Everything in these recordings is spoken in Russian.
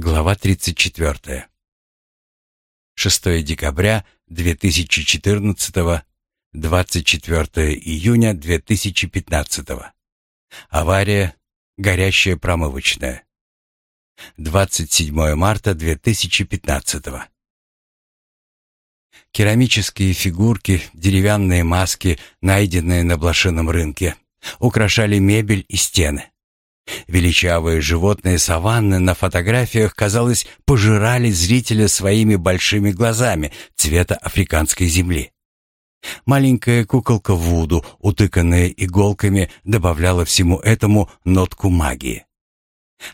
Глава 34. 6 декабря 2014, 24 июня 2015. Авария, горящая промывочная. 27 марта 2015. Керамические фигурки, деревянные маски, найденные на блошином рынке, украшали мебель и стены. Величавые животные саванны на фотографиях, казалось, пожирали зрителя своими большими глазами цвета африканской земли. Маленькая куколка Вуду, утыканная иголками, добавляла всему этому нотку магии.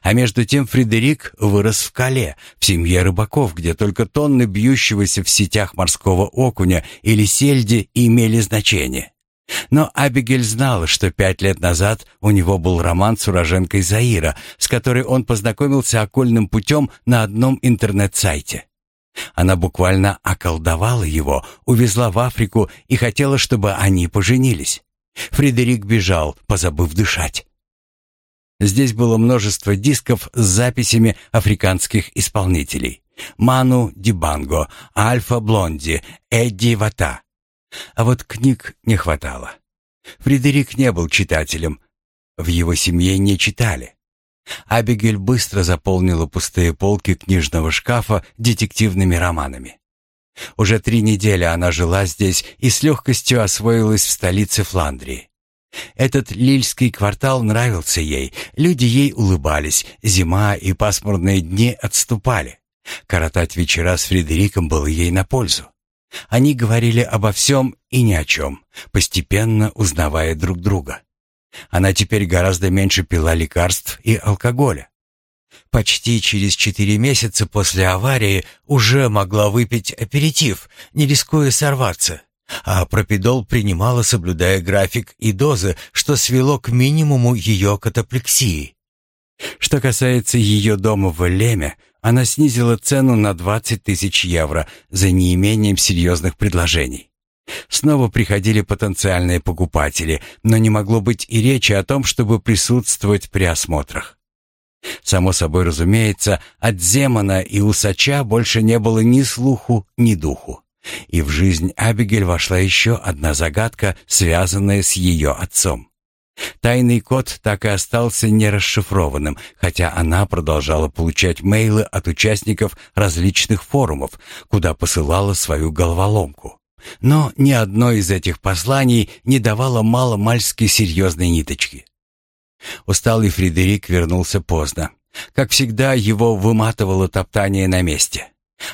А между тем Фредерик вырос в Кале, в семье рыбаков, где только тонны бьющегося в сетях морского окуня или сельди имели значение. Но Абигель знала, что пять лет назад у него был роман с уроженкой Заира, с которой он познакомился окольным путем на одном интернет-сайте. Она буквально околдовала его, увезла в Африку и хотела, чтобы они поженились. Фредерик бежал, позабыв дышать. Здесь было множество дисков с записями африканских исполнителей. Ману Дибанго, Альфа Блонди, Эдди Вата. А вот книг не хватало. Фредерик не был читателем. В его семье не читали. Абигель быстро заполнила пустые полки книжного шкафа детективными романами. Уже три недели она жила здесь и с легкостью освоилась в столице Фландрии. Этот лильский квартал нравился ей, люди ей улыбались, зима и пасмурные дни отступали. Коротать вечера с Фредериком было ей на пользу. Они говорили обо всем и ни о чем, постепенно узнавая друг друга. Она теперь гораздо меньше пила лекарств и алкоголя. Почти через четыре месяца после аварии уже могла выпить аперитив, не рискуя сорваться. А пропидол принимала, соблюдая график и дозы, что свело к минимуму ее катаплексии. Что касается ее дома в Леме, она снизила цену на 20 тысяч евро за неимением серьезных предложений. Снова приходили потенциальные покупатели, но не могло быть и речи о том, чтобы присутствовать при осмотрах. Само собой разумеется, от Земана и Усача больше не было ни слуху, ни духу. И в жизнь Абигель вошла еще одна загадка, связанная с ее отцом. Тайный код так и остался нерасшифрованным, хотя она продолжала получать мейлы от участников различных форумов, куда посылала свою головоломку. Но ни одно из этих посланий не давало мало-мальски серьезной ниточки. Усталый Фредерик вернулся поздно. Как всегда, его выматывало топтание на месте.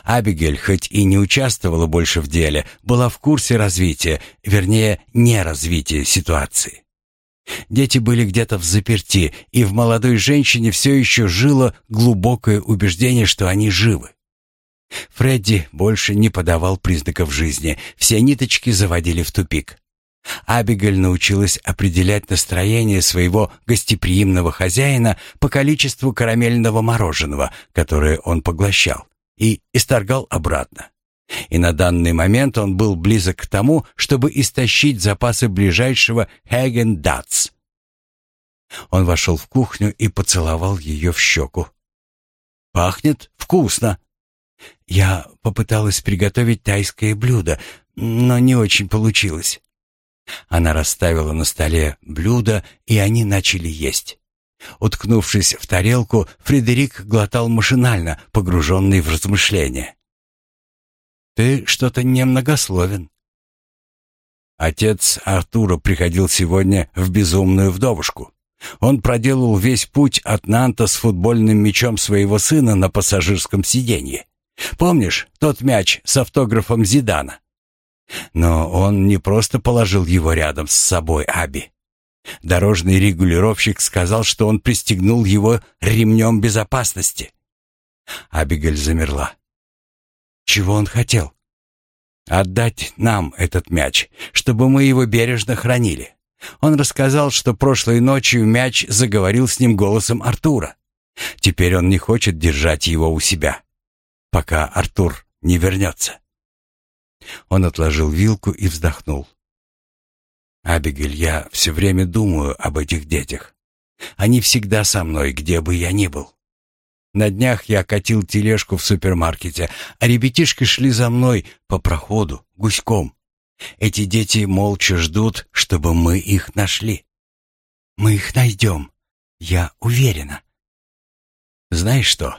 Абигель, хоть и не участвовала больше в деле, была в курсе развития, вернее, неразвития ситуации. Дети были где-то в заперти, и в молодой женщине все еще жило глубокое убеждение, что они живы. Фредди больше не подавал признаков жизни, все ниточки заводили в тупик. Абигель научилась определять настроение своего гостеприимного хозяина по количеству карамельного мороженого, которое он поглощал, и исторгал обратно. И на данный момент он был близок к тому, чтобы истощить запасы ближайшего Хеген. Он вошел в кухню и поцеловал ее в щеку. «Пахнет вкусно!» Я попыталась приготовить тайское блюдо, но не очень получилось. Она расставила на столе блюдо, и они начали есть. Уткнувшись в тарелку, Фредерик глотал машинально, погруженный в размышления. Ты что-то немногословен. Отец Артура приходил сегодня в безумную вдовушку. Он проделал весь путь от Нанта с футбольным мячом своего сына на пассажирском сиденье. Помнишь тот мяч с автографом Зидана? Но он не просто положил его рядом с собой Аби. Дорожный регулировщик сказал, что он пристегнул его ремнем безопасности. Абигель замерла. Чего он хотел? Отдать нам этот мяч, чтобы мы его бережно хранили. Он рассказал, что прошлой ночью мяч заговорил с ним голосом Артура. Теперь он не хочет держать его у себя, пока Артур не вернется. Он отложил вилку и вздохнул. «Абигель, я все время думаю об этих детях. Они всегда со мной, где бы я ни был. На днях я катил тележку в супермаркете, а ребятишки шли за мной по проходу, гуськом. Эти дети молча ждут, чтобы мы их нашли. Мы их найдем, я уверена. Знаешь что?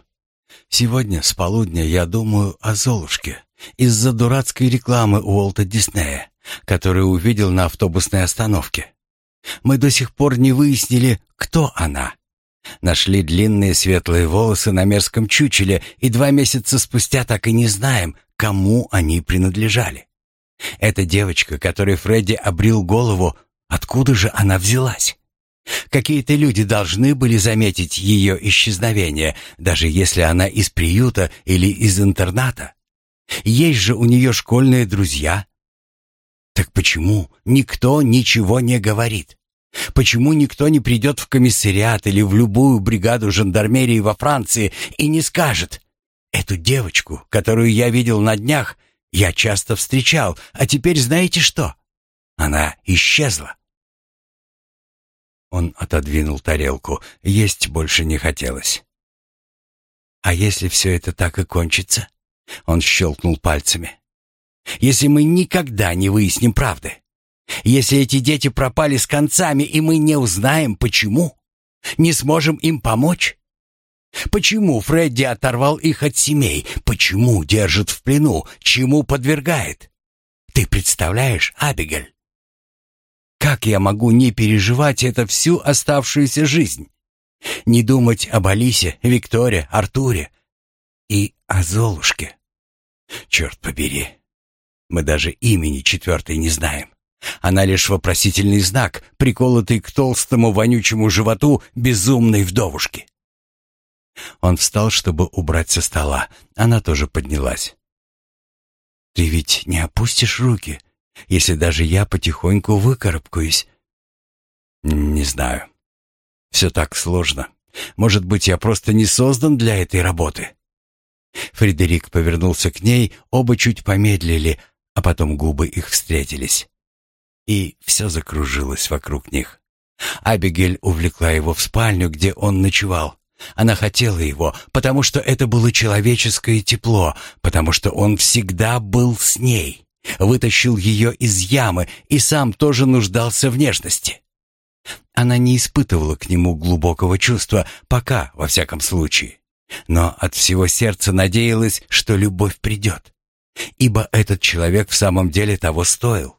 Сегодня с полудня я думаю о Золушке из-за дурацкой рекламы Уолта Диснея, которую увидел на автобусной остановке. Мы до сих пор не выяснили, кто она. Нашли длинные светлые волосы на мерзком чучеле, и два месяца спустя так и не знаем, кому они принадлежали. Эта девочка, которой Фредди обрил голову, откуда же она взялась? Какие-то люди должны были заметить ее исчезновение, даже если она из приюта или из интерната. Есть же у нее школьные друзья. Так почему никто ничего не говорит? Почему никто не придет в комиссариат или в любую бригаду жандармерии во Франции и не скажет «Эту девочку, которую я видел на днях, я часто встречал, а теперь знаете что? Она исчезла». Он отодвинул тарелку, есть больше не хотелось. «А если все это так и кончится?» Он щелкнул пальцами. «Если мы никогда не выясним правды, если эти дети пропали с концами, и мы не узнаем, почему, не сможем им помочь? Почему Фредди оторвал их от семей? Почему держит в плену? Чему подвергает? Ты представляешь, Абигель? Как я могу не переживать это всю оставшуюся жизнь? Не думать об Алисе, Викторе, Артуре и о Золушке? Черт побери, мы даже имени четвертой не знаем. Она лишь вопросительный знак, приколотый к толстому вонючему животу безумной вдовушки. Он встал, чтобы убрать со стола. Она тоже поднялась. «Ты ведь не опустишь руки, если даже я потихоньку выкарабкаюсь?» «Не знаю. Все так сложно. Может быть, я просто не создан для этой работы?» Фредерик повернулся к ней, оба чуть помедлили, а потом губы их встретились и все закружилось вокруг них. Абигель увлекла его в спальню, где он ночевал. Она хотела его, потому что это было человеческое тепло, потому что он всегда был с ней, вытащил ее из ямы и сам тоже нуждался в нежности. Она не испытывала к нему глубокого чувства, пока, во всяком случае. Но от всего сердца надеялась, что любовь придет. Ибо этот человек в самом деле того стоил.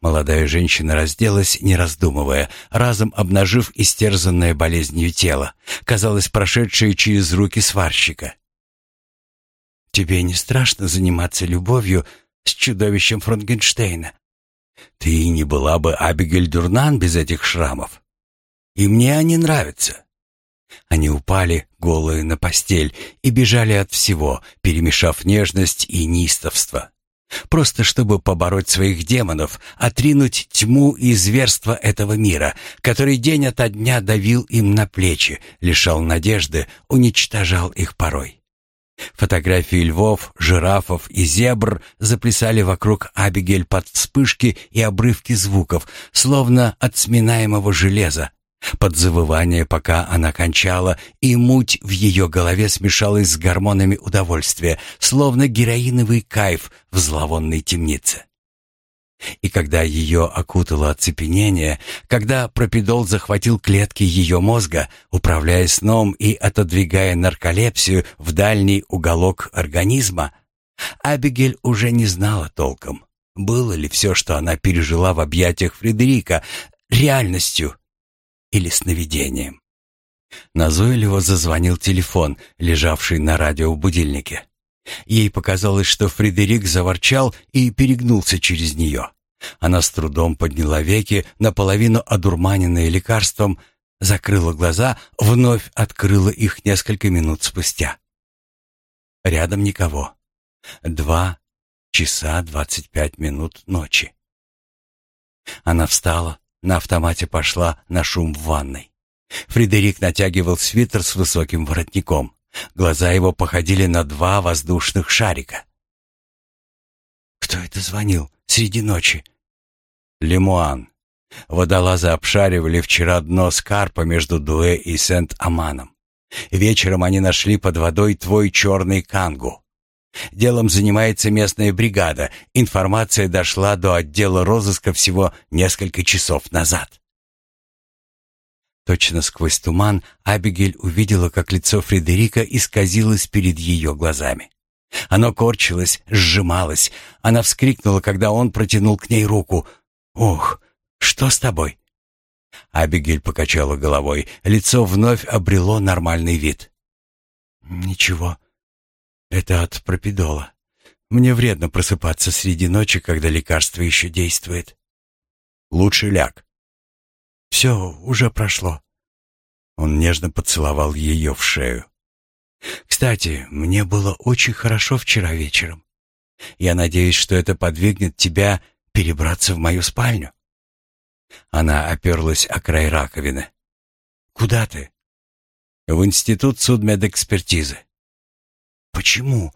Молодая женщина разделась, не раздумывая, разом обнажив истерзанное болезнью тело, казалось, прошедшее через руки сварщика. «Тебе не страшно заниматься любовью с чудовищем Франкенштейна? Ты не была бы Абигель Дурнан без этих шрамов. И мне они нравятся». Они упали, голые, на постель и бежали от всего, перемешав нежность и неистовство. Просто чтобы побороть своих демонов, отринуть тьму и зверство этого мира, который день ото дня давил им на плечи, лишал надежды, уничтожал их порой. Фотографии львов, жирафов и зебр заплясали вокруг Абигель под вспышки и обрывки звуков, словно от сминаемого железа, под завывание, пока она кончала, и муть в ее голове смешалась с гормонами удовольствия, словно героиновый кайф в зловонной темнице. И когда ее окутало оцепенение, когда пропидол захватил клетки ее мозга, управляя сном и отодвигая нарколепсию в дальний уголок организма, Абигель уже не знала толком, было ли все, что она пережила в объятиях Фредерика, реальностью или сновидением. Назойливо зазвонил телефон, лежавший на радиобудильнике. Ей показалось, что Фредерик заворчал и перегнулся через нее. Она с трудом подняла веки, наполовину одурманенные лекарством, закрыла глаза, вновь открыла их несколько минут спустя. Рядом никого. Два часа двадцать пять минут ночи. Она встала, на автомате пошла на шум в ванной. Фредерик натягивал свитер с высоким воротником. Глаза его походили на два воздушных шарика. «Кто это звонил среди ночи?» «Лемуан. Водолазы обшаривали вчера дно Скарпа между Дуэ и Сент-Аманом. Вечером они нашли под водой твой черный кангу. Делом занимается местная бригада. Информация дошла до отдела розыска всего несколько часов назад. Точно сквозь туман Абигель увидела, как лицо Фредерика исказилось перед ее глазами. Оно корчилось, сжималось. Она вскрикнула, когда он протянул к ней руку. «Ох, что с тобой?» Абигель покачала головой. Лицо вновь обрело нормальный вид. «Ничего. Это от пропидола. Мне вредно просыпаться среди ночи, когда лекарство еще действует. Лучше ляг. Все уже прошло. Он нежно поцеловал ее в шею. Кстати, мне было очень хорошо вчера вечером. Я надеюсь, что это подвигнет тебя перебраться в мою спальню. Она оперлась о край раковины. Куда ты? В институт судмедэкспертизы. Почему?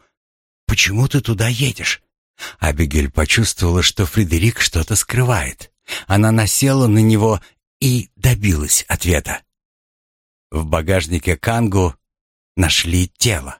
Почему ты туда едешь? Абигель почувствовала, что Фредерик что-то скрывает. Она насела на него и добилась ответа. В багажнике Кангу нашли тело.